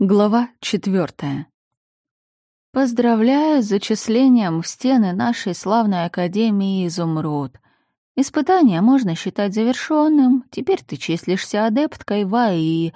Глава четвертая. Поздравляю с зачислением в стены нашей славной Академии Изумруд. Испытание можно считать завершенным. Теперь ты числишься адепткой ВАИ.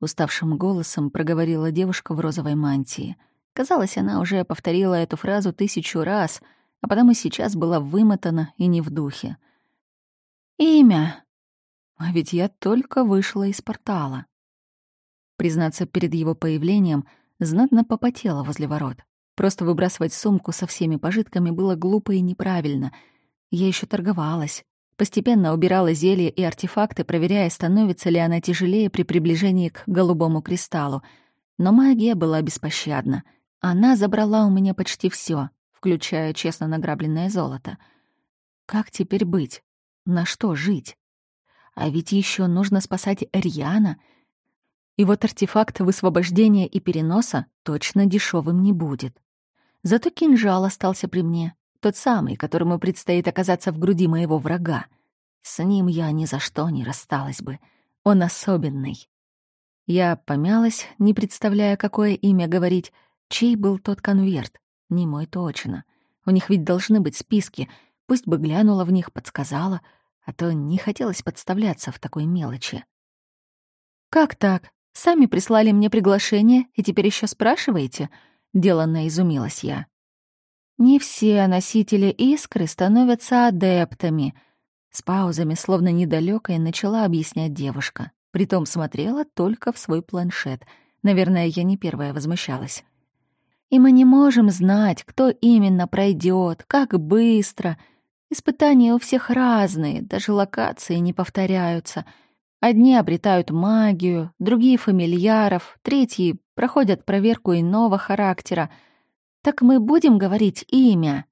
Уставшим голосом проговорила девушка в розовой мантии. Казалось, она уже повторила эту фразу тысячу раз, а потому сейчас была вымотана и не в духе. Имя. А ведь я только вышла из портала. Признаться, перед его появлением знатно попотела возле ворот. Просто выбрасывать сумку со всеми пожитками было глупо и неправильно. Я еще торговалась. Постепенно убирала зелья и артефакты, проверяя, становится ли она тяжелее при приближении к голубому кристаллу. Но магия была беспощадна. Она забрала у меня почти все, включая честно награбленное золото. Как теперь быть? На что жить? А ведь еще нужно спасать Риана — и вот артефакт высвобождения и переноса точно дешевым не будет. Зато кинжал остался при мне, тот самый, которому предстоит оказаться в груди моего врага. С ним я ни за что не рассталась бы. Он особенный. Я помялась, не представляя, какое имя говорить. Чей был тот конверт? Не мой точно. У них ведь должны быть списки. Пусть бы глянула в них, подсказала, а то не хотелось подставляться в такой мелочи. «Как так?» Сами прислали мне приглашение и теперь еще спрашиваете?» — деланно изумилась я. «Не все носители искры становятся адептами», — с паузами, словно недалекой, начала объяснять девушка. Притом смотрела только в свой планшет. Наверное, я не первая возмущалась. «И мы не можем знать, кто именно пройдет, как быстро. Испытания у всех разные, даже локации не повторяются». Одни обретают магию, другие — фамильяров, третьи проходят проверку иного характера. Так мы будем говорить имя?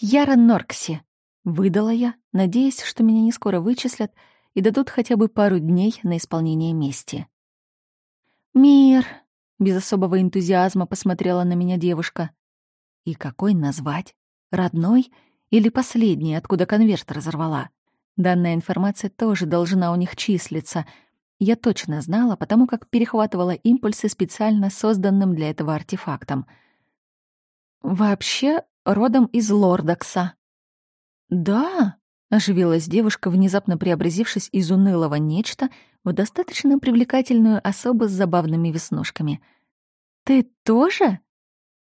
Яра Норкси. Выдала я, надеясь, что меня не скоро вычислят и дадут хотя бы пару дней на исполнение мести. «Мир!» — без особого энтузиазма посмотрела на меня девушка. «И какой назвать? Родной или последний, откуда конверт разорвала?» Данная информация тоже должна у них числиться. Я точно знала, потому как перехватывала импульсы специально созданным для этого артефактом. «Вообще, родом из Лордокса». «Да?» — оживилась девушка, внезапно преобразившись из унылого нечто в достаточно привлекательную особу с забавными веснушками. «Ты тоже?»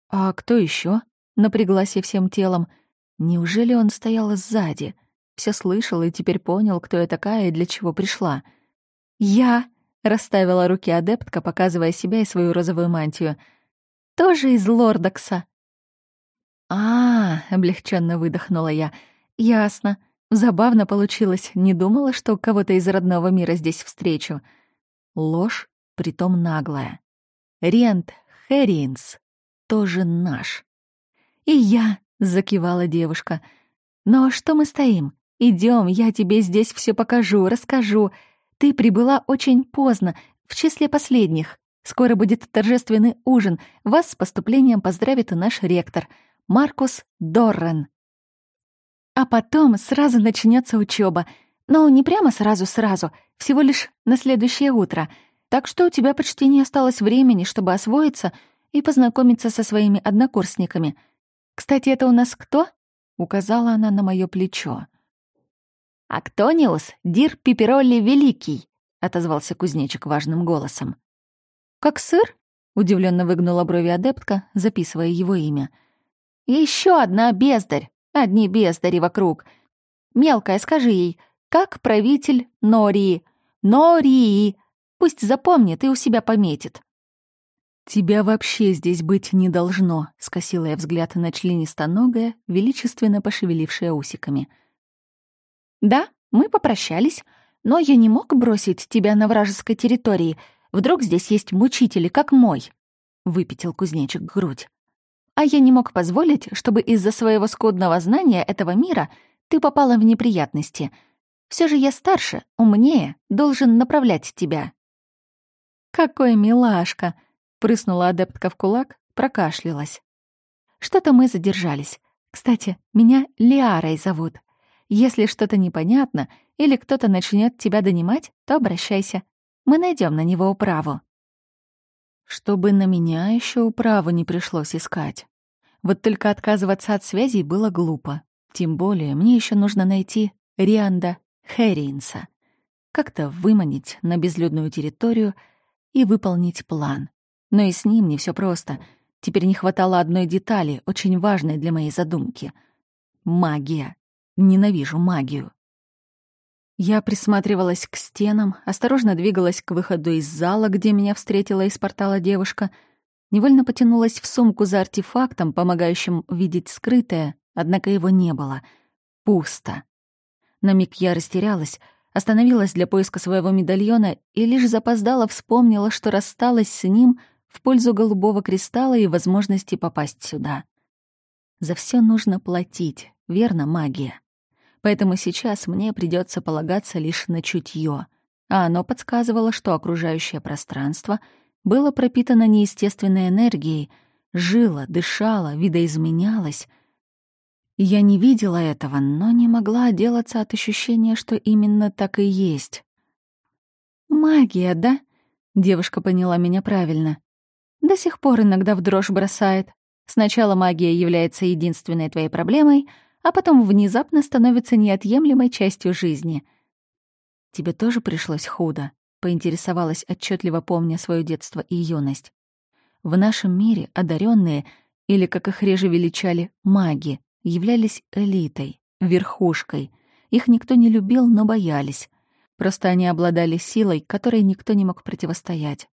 «А кто еще? напряглась всем телом. «Неужели он стоял сзади?» Все слышал и теперь понял, кто я такая и для чего пришла. «Я!» — расставила руки адептка, показывая себя и свою розовую мантию. «Тоже из Лордокса». «А, -а — облегченно выдохнула я. «Ясно. Забавно получилось. Не думала, что кого-то из родного мира здесь встречу. Ложь, притом наглая. Рент Херинс тоже наш». «И я!» — закивала девушка. «Но что мы стоим? Идем, я тебе здесь все покажу, расскажу. Ты прибыла очень поздно, в числе последних. Скоро будет торжественный ужин. Вас с поступлением поздравит наш ректор, Маркус Доррен. А потом сразу начнется учеба. Но не прямо сразу-сразу, всего лишь на следующее утро. Так что у тебя почти не осталось времени, чтобы освоиться и познакомиться со своими однокурсниками. Кстати, это у нас кто? Указала она на мое плечо. «Актониус Дир Пиперолли Великий», — отозвался кузнечик важным голосом. «Как сыр?» — удивленно выгнула брови адептка, записывая его имя. Еще одна бездарь! Одни бездари вокруг. Мелкая, скажи ей, как правитель Нории? Нории! Пусть запомнит и у себя пометит». «Тебя вообще здесь быть не должно», — скосила я взгляд на членистоногое, величественно пошевелившее усиками — «Да, мы попрощались, но я не мог бросить тебя на вражеской территории. Вдруг здесь есть мучители, как мой?» — выпятил кузнечик грудь. «А я не мог позволить, чтобы из-за своего скудного знания этого мира ты попала в неприятности. Все же я старше, умнее, должен направлять тебя». «Какой милашка!» — прыснула адептка в кулак, прокашлялась. «Что-то мы задержались. Кстати, меня Лиарой зовут. Если что-то непонятно или кто-то начнет тебя донимать, то обращайся. Мы найдем на него управу. Чтобы на меня еще управу не пришлось искать. Вот только отказываться от связей было глупо. Тем более мне еще нужно найти Рианда Херинса. Как-то выманить на безлюдную территорию и выполнить план. Но и с ним не все просто. Теперь не хватало одной детали, очень важной для моей задумки. Магия. Ненавижу магию. Я присматривалась к стенам, осторожно двигалась к выходу из зала, где меня встретила из портала девушка, невольно потянулась в сумку за артефактом, помогающим видеть скрытое, однако его не было. Пусто. На миг я растерялась, остановилась для поиска своего медальона и лишь запоздала вспомнила, что рассталась с ним в пользу голубого кристалла и возможности попасть сюда. За все нужно платить, верно, магия? Поэтому сейчас мне придется полагаться лишь на чутье, а оно подсказывало, что окружающее пространство было пропитано неестественной энергией, жило, дышало, видоизменялось. Я не видела этого, но не могла отделаться от ощущения, что именно так и есть. «Магия, да?» — девушка поняла меня правильно. «До сих пор иногда в дрожь бросает. Сначала магия является единственной твоей проблемой — а потом внезапно становится неотъемлемой частью жизни. «Тебе тоже пришлось худо?» — поинтересовалась, отчетливо помня свое детство и юность. В нашем мире одаренные, или, как их реже величали, маги, являлись элитой, верхушкой. Их никто не любил, но боялись. Просто они обладали силой, которой никто не мог противостоять.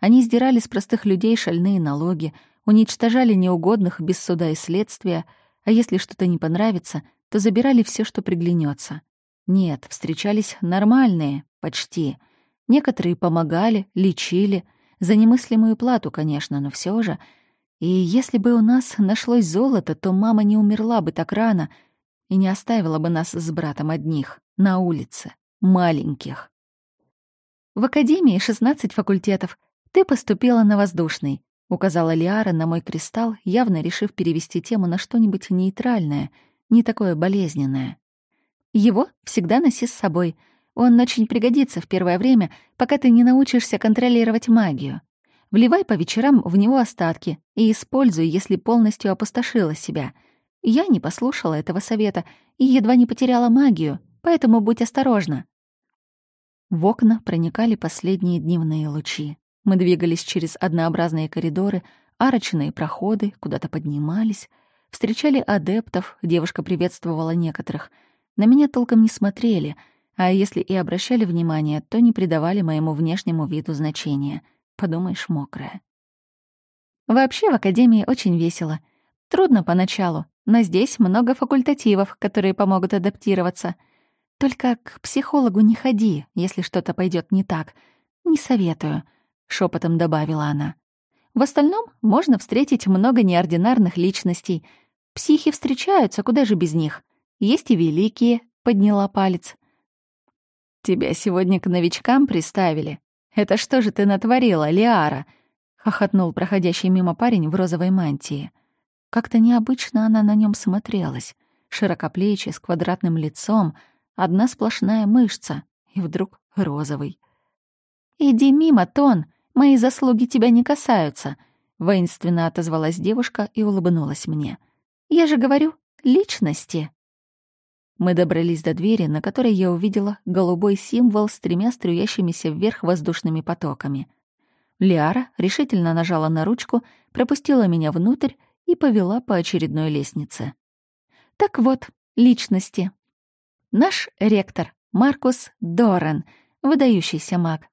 Они сдирали с простых людей шальные налоги, уничтожали неугодных без суда и следствия — а если что-то не понравится, то забирали все, что приглянется. Нет, встречались нормальные, почти. Некоторые помогали, лечили, за немыслимую плату, конечно, но все же. И если бы у нас нашлось золото, то мама не умерла бы так рано и не оставила бы нас с братом одних, на улице, маленьких. В академии 16 факультетов. Ты поступила на воздушный. — указала Лиара на мой кристалл, явно решив перевести тему на что-нибудь нейтральное, не такое болезненное. «Его всегда носи с собой. Он очень пригодится в первое время, пока ты не научишься контролировать магию. Вливай по вечерам в него остатки и используй, если полностью опустошила себя. Я не послушала этого совета и едва не потеряла магию, поэтому будь осторожна». В окна проникали последние дневные лучи. Мы двигались через однообразные коридоры, арочные проходы, куда-то поднимались, встречали адептов, девушка приветствовала некоторых. На меня толком не смотрели, а если и обращали внимание, то не придавали моему внешнему виду значения. Подумаешь, мокрая. Вообще в академии очень весело. Трудно поначалу, но здесь много факультативов, которые помогут адаптироваться. Только к психологу не ходи, если что-то пойдет не так. Не советую. — шепотом добавила она. «В остальном можно встретить много неординарных личностей. Психи встречаются, куда же без них? Есть и великие», — подняла палец. «Тебя сегодня к новичкам приставили? Это что же ты натворила, Лиара?» — хохотнул проходящий мимо парень в розовой мантии. Как-то необычно она на нем смотрелась. Широкоплечий, с квадратным лицом, одна сплошная мышца, и вдруг розовый. «Иди мимо, Тон!» Мои заслуги тебя не касаются», — воинственно отозвалась девушка и улыбнулась мне. «Я же говорю, личности». Мы добрались до двери, на которой я увидела голубой символ с тремя струящимися вверх воздушными потоками. Лиара решительно нажала на ручку, пропустила меня внутрь и повела по очередной лестнице. Так вот, личности. Наш ректор, Маркус Доран, выдающийся маг.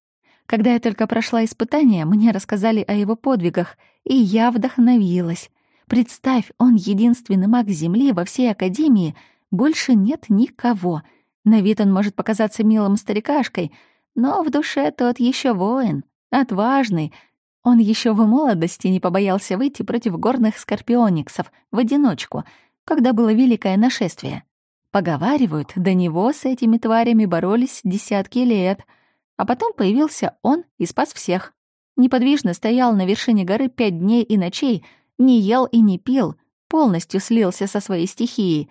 Когда я только прошла испытание, мне рассказали о его подвигах, и я вдохновилась. Представь, он единственный маг Земли во всей Академии, больше нет никого. На вид он может показаться милым старикашкой, но в душе тот еще воин, отважный. Он еще в молодости не побоялся выйти против горных скорпиониксов в одиночку, когда было великое нашествие. Поговаривают, до него с этими тварями боролись десятки лет — а потом появился он и спас всех. Неподвижно стоял на вершине горы пять дней и ночей, не ел и не пил, полностью слился со своей стихией.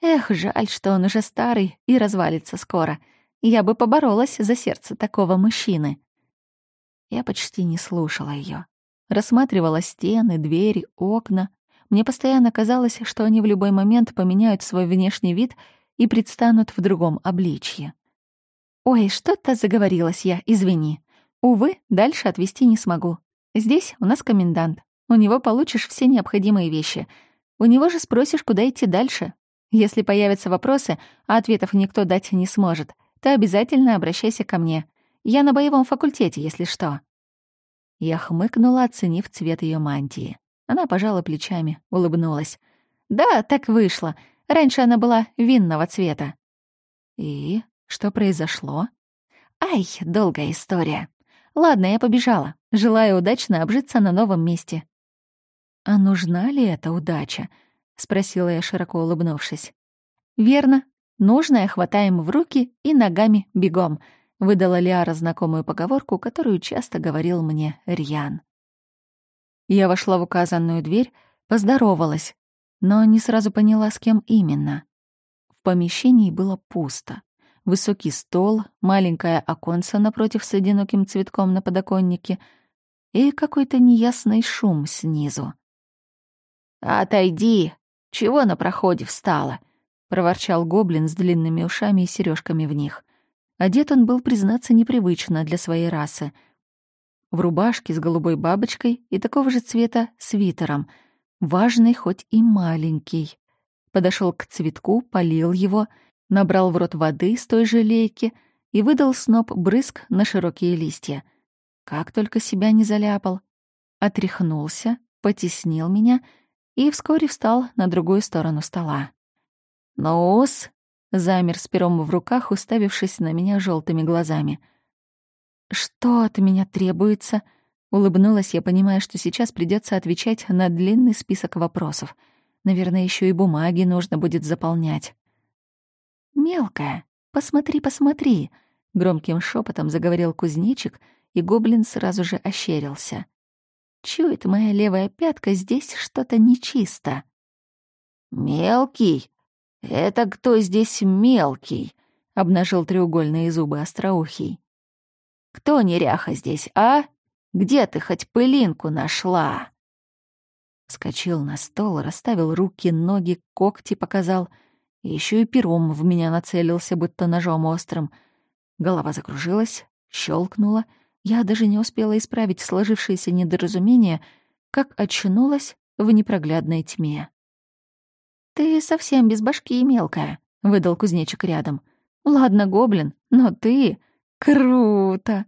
Эх, жаль, что он уже старый и развалится скоро. Я бы поборолась за сердце такого мужчины. Я почти не слушала ее, рассматривала стены, двери, окна. Мне постоянно казалось, что они в любой момент поменяют свой внешний вид и предстанут в другом обличье. «Ой, что-то заговорилась я, извини. Увы, дальше отвезти не смогу. Здесь у нас комендант. У него получишь все необходимые вещи. У него же спросишь, куда идти дальше. Если появятся вопросы, а ответов никто дать не сможет, то обязательно обращайся ко мне. Я на боевом факультете, если что». Я хмыкнула, оценив цвет ее мантии. Она пожала плечами, улыбнулась. «Да, так вышло. Раньше она была винного цвета». «И что произошло?» «Ай, долгая история. Ладно, я побежала. Желаю удачно обжиться на новом месте». «А нужна ли эта удача?» — спросила я, широко улыбнувшись. «Верно. Нужное хватаем в руки и ногами бегом», — выдала Лиара знакомую поговорку, которую часто говорил мне Рьян. Я вошла в указанную дверь, поздоровалась, но не сразу поняла, с кем именно. В помещении было пусто. Высокий стол, маленькое оконце напротив с одиноким цветком на подоконнике и какой-то неясный шум снизу. «Отойди! Чего на проходе встала?» — проворчал гоблин с длинными ушами и сережками в них. Одет он был, признаться, непривычно для своей расы. В рубашке с голубой бабочкой и такого же цвета свитером, важный хоть и маленький. Подошел к цветку, полил его, набрал в рот воды с той же лейки и выдал сноп брызг на широкие листья. Как только себя не заляпал. Отряхнулся, потеснил меня и вскоре встал на другую сторону стола. «Ну-с», замер с пером в руках, уставившись на меня желтыми глазами. «Что от меня требуется?» Улыбнулась я, понимая, что сейчас придется отвечать на длинный список вопросов. Наверное, еще и бумаги нужно будет заполнять. «Мелкая, посмотри, посмотри!» — громким шепотом заговорил кузнечик, и гоблин сразу же ощерился. «Чует моя левая пятка, здесь что-то нечисто». «Мелкий?» «Это кто здесь мелкий?» — обнажил треугольные зубы остроухий. «Кто неряха здесь, а? Где ты хоть пылинку нашла?» Вскочил на стол, расставил руки, ноги, когти показал. Еще и пером в меня нацелился, будто ножом острым. Голова закружилась, щелкнула. Я даже не успела исправить сложившееся недоразумение, как очнулась в непроглядной тьме. «Ты совсем без башки, мелкая», — выдал кузнечик рядом. «Ладно, гоблин, но ты...» «Круто!»